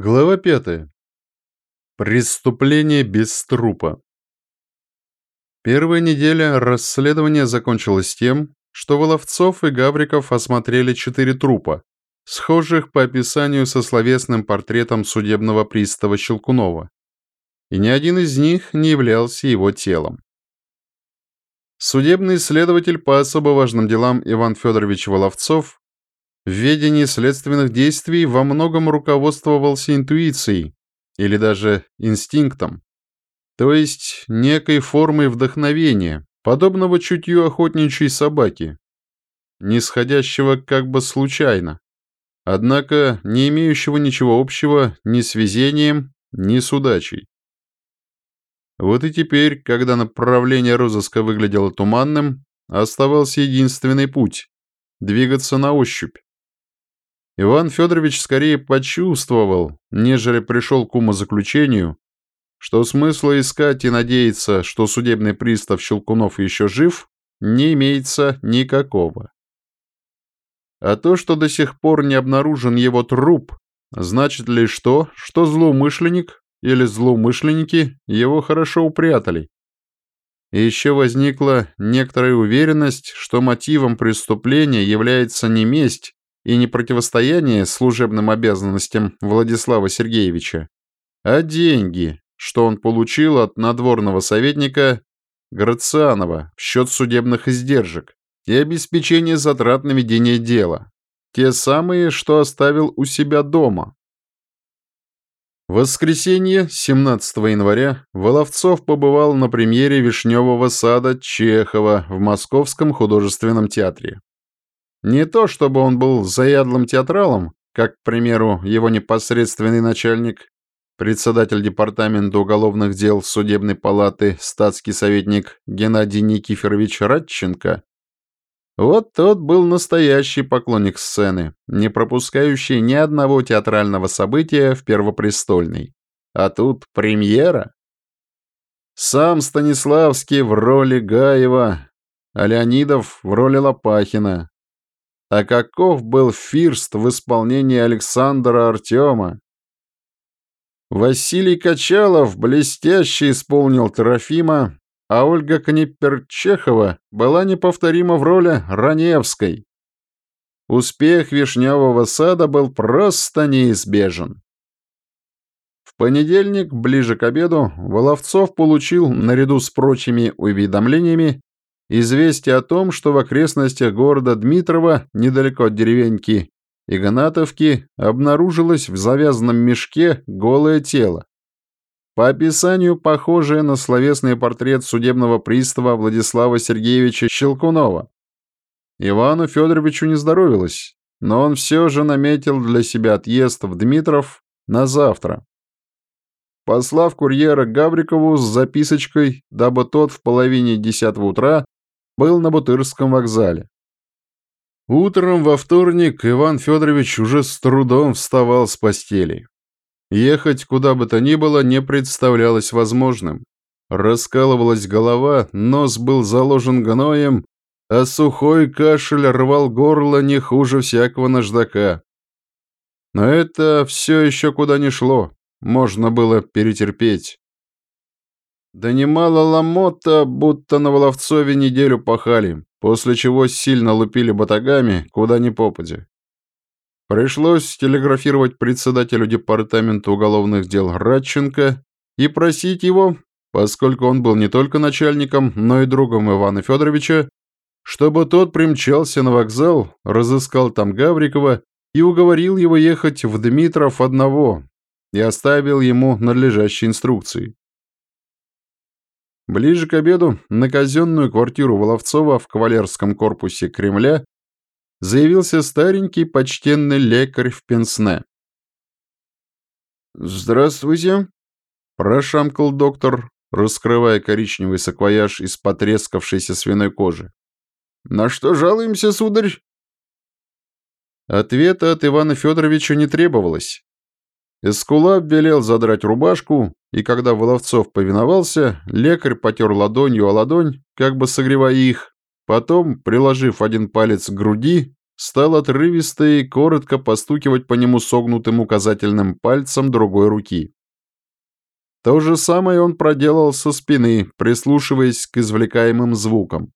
Глава 5. Преступление без трупа. Первая неделя расследования закончилась тем, что Воловцов и Гавриков осмотрели четыре трупа, схожих по описанию со словесным портретом судебного пристава Щелкунова, и ни один из них не являлся его телом. Судебный следователь по особо важным делам Иван Федорович Воловцов в ведении следственных действий во многом руководствовался интуицией или даже инстинктом, то есть некой формой вдохновения, подобного чутью охотничьей собаки, нисходящего как бы случайно, однако не имеющего ничего общего ни с везением, ни с удачей. Вот и теперь, когда направление розыска выглядело туманным, оставался единственный путь – двигаться на ощупь. Иван Федорович скорее почувствовал, нежели пришел к умозаключению, что смысла искать и надеяться, что судебный пристав Щелкунов еще жив, не имеется никакого. А то, что до сих пор не обнаружен его труп, значит лишь то, что злоумышленник или злоумышленники его хорошо упрятали. И еще возникла некоторая уверенность, что мотивом преступления является не месть, и не противостояние служебным обязанностям Владислава Сергеевича, а деньги, что он получил от надворного советника Грацианова в счет судебных издержек и обеспечение затрат на ведение дела. Те самые, что оставил у себя дома. В воскресенье, 17 января, Воловцов побывал на премьере «Вишневого сада» Чехова в Московском художественном театре. Не то, чтобы он был заядлым театралом, как, к примеру, его непосредственный начальник, председатель департамента уголовных дел Судебной палаты, статский советник Геннадий Никифорович Радченко. Вот тот был настоящий поклонник сцены, не пропускающий ни одного театрального события в Первопрестольной. А тут премьера. Сам Станиславский в роли Гаева, а Леонидов в роли Лопахина, а каков был фирст в исполнении Александра Артема? Василий Качалов блестяще исполнил Трофима, а Ольга Книперчехова была неповторима в роли Раневской. Успех «Вишневого сада» был просто неизбежен. В понедельник, ближе к обеду, Воловцов получил, наряду с прочими уведомлениями, известие о том, что в окрестностях города Дмитрова, недалеко от деревеньки Игнатовки, обнаружилось в завязанном мешке голое тело. По описанию похожее на словесный портрет судебного пристава Владислава Сергеевича Щелкунова. Ивану Федоровичу не здоровилось, но он все же наметил для себя отъезд в Дмитров на завтра. Послав курьера Гаврикову с записочкой, дабы тот в половине десятого утра был на Бутырском вокзале. Утром во вторник Иван Федорович уже с трудом вставал с постели. Ехать куда бы то ни было не представлялось возможным. Раскалывалась голова, нос был заложен гноем, а сухой кашель рвал горло не хуже всякого наждака. Но это все еще куда не шло, можно было перетерпеть. Да немало ломота, будто на Воловцове неделю пахали, после чего сильно лупили батагами, куда ни попадя. Пришлось телеграфировать председателю департамента уголовных дел Радченко и просить его, поскольку он был не только начальником, но и другом Ивана Федоровича, чтобы тот примчался на вокзал, разыскал там Гаврикова и уговорил его ехать в Дмитров одного и оставил ему надлежащие инструкции. Ближе к обеду на казенную квартиру Воловцова в кавалерском корпусе Кремля заявился старенький почтенный лекарь в пенсне. «Здравствуйте», — прошамкал доктор, раскрывая коричневый саквояж из потрескавшейся свиной кожи. «На что жалуемся, сударь?» Ответа от Ивана Федоровича не требовалось. Эскулап велел задрать рубашку, и когда Воловцов повиновался, лекарь потер ладонью о ладонь, как бы согревая их, потом, приложив один палец к груди, стал отрывисто и коротко постукивать по нему согнутым указательным пальцем другой руки. То же самое он проделал со спины, прислушиваясь к извлекаемым звукам.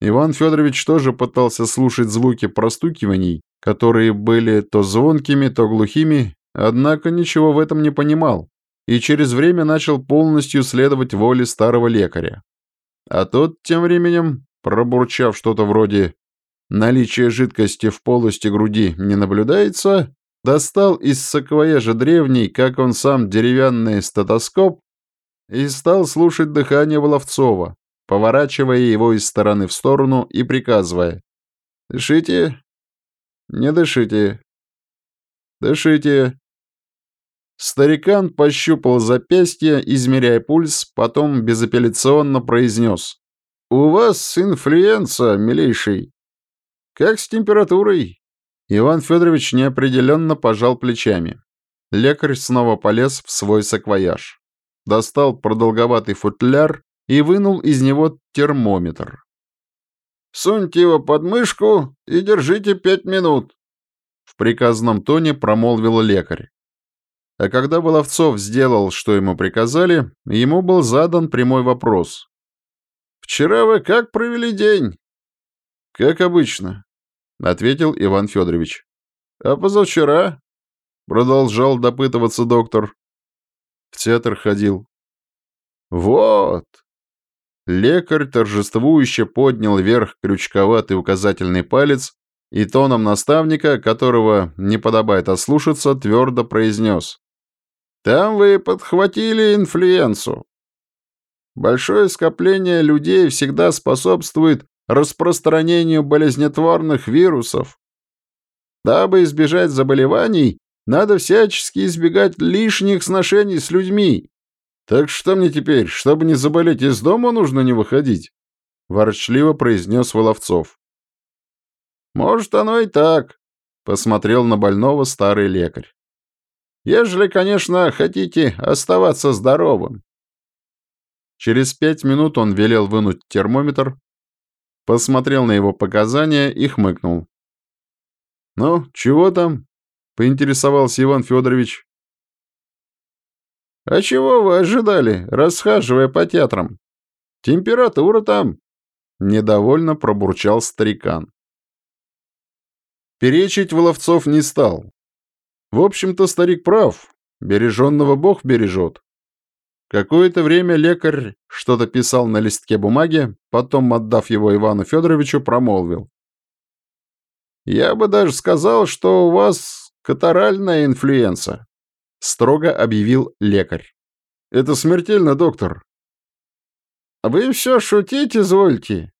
Иван Федорович тоже пытался слушать звуки простукиваний, которые были то звонкими, то глухими, однако ничего в этом не понимал и через время начал полностью следовать воле старого лекаря. А тот, тем временем, пробурчав что-то вроде «наличие жидкости в полости груди не наблюдается», достал из саквояжа древний, как он сам, деревянный стетоскоп и стал слушать дыхание Воловцова, поворачивая его из стороны в сторону и приказывая «Дышите, не дышите, дышите». Старикан пощупал запястье, измеряя пульс, потом безапелляционно произнес. «У вас инфлюенса, милейший. Как с температурой?» Иван Федорович неопределенно пожал плечами. Лекарь снова полез в свой саквояж. Достал продолговатый футляр и вынул из него термометр. «Суньте его под мышку и держите пять минут», — в приказном тоне промолвил лекарь. А когда Воловцов сделал, что ему приказали, ему был задан прямой вопрос. «Вчера вы как провели день?» «Как обычно», — ответил Иван Федорович. «А позавчера?» — продолжал допытываться доктор. «В театр ходил». «Вот!» Лекарь торжествующе поднял вверх крючковатый указательный палец и тоном наставника, которого не подобает ослушаться, твердо произнес. Там вы подхватили инфлюенцию. Большое скопление людей всегда способствует распространению болезнетворных вирусов. Дабы избежать заболеваний, надо всячески избегать лишних сношений с людьми. Так что мне теперь, чтобы не заболеть из дома, нужно не выходить? Ворчливо произнес Воловцов. Может, оно и так, посмотрел на больного старый лекарь. Ежели, конечно, хотите оставаться здоровым. Через пять минут он велел вынуть термометр, посмотрел на его показания и хмыкнул. «Ну, чего там?» — поинтересовался Иван Федорович. «А чего вы ожидали, расхаживая по театрам? Температура там!» — недовольно пробурчал старикан. Перечить Воловцов не стал, в общем-то, старик прав. Береженного Бог бережет. Какое-то время лекарь что-то писал на листке бумаги, потом, отдав его Ивану Федоровичу, промолвил. «Я бы даже сказал, что у вас катаральная инфлюенса», — строго объявил лекарь. «Это смертельно, доктор». «Вы все шутите, извольте?»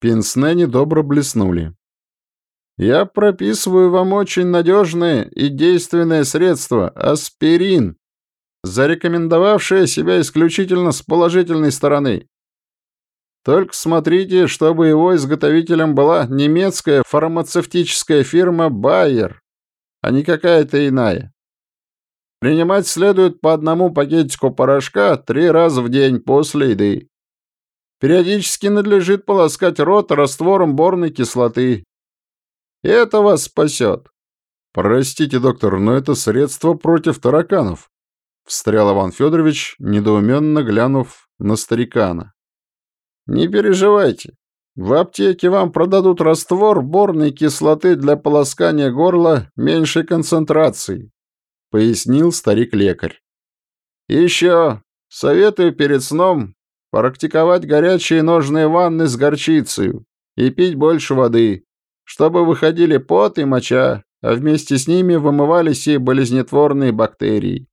Пенсне недобро блеснули. Я прописываю вам очень надежное и действенное средство – аспирин, зарекомендовавшее себя исключительно с положительной стороны. Только смотрите, чтобы его изготовителем была немецкая фармацевтическая фирма Bayer, а не какая-то иная. Принимать следует по одному пакетику порошка три раза в день после еды. Периодически надлежит полоскать рот раствором борной кислоты, это вас спасет. Простите, доктор, но это средство против тараканов. Встрял Иван Федорович, недоуменно глянув на старикана. Не переживайте. В аптеке вам продадут раствор борной кислоты для полоскания горла меньшей концентрации, пояснил старик-лекарь. Еще советую перед сном практиковать горячие ножные ванны с горчицей и пить больше воды чтобы выходили пот и моча, а вместе с ними вымывались и болезнетворные бактерии.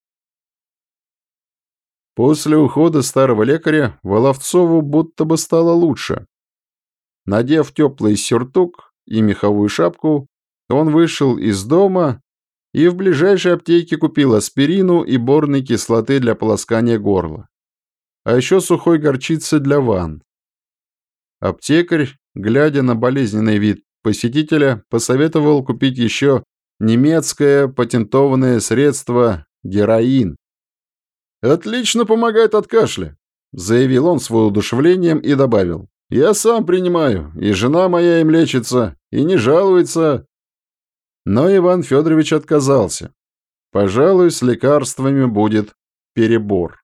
После ухода старого лекаря Воловцову будто бы стало лучше. Надев теплый сюртук и меховую шапку, он вышел из дома и в ближайшей аптеке купил аспирину и борной кислоты для полоскания горла, а еще сухой горчицы для ванн. Аптекарь, глядя на болезненный вид посетителя посоветовал купить еще немецкое патентованное средство героин. «Отлично помогает от кашля», — заявил он с воодушевлением и добавил. Я сам принимаю, и жена моя им лечится, и не жалуется». Но Иван Федорович отказался. Пожалуй, с лекарствами будет перебор.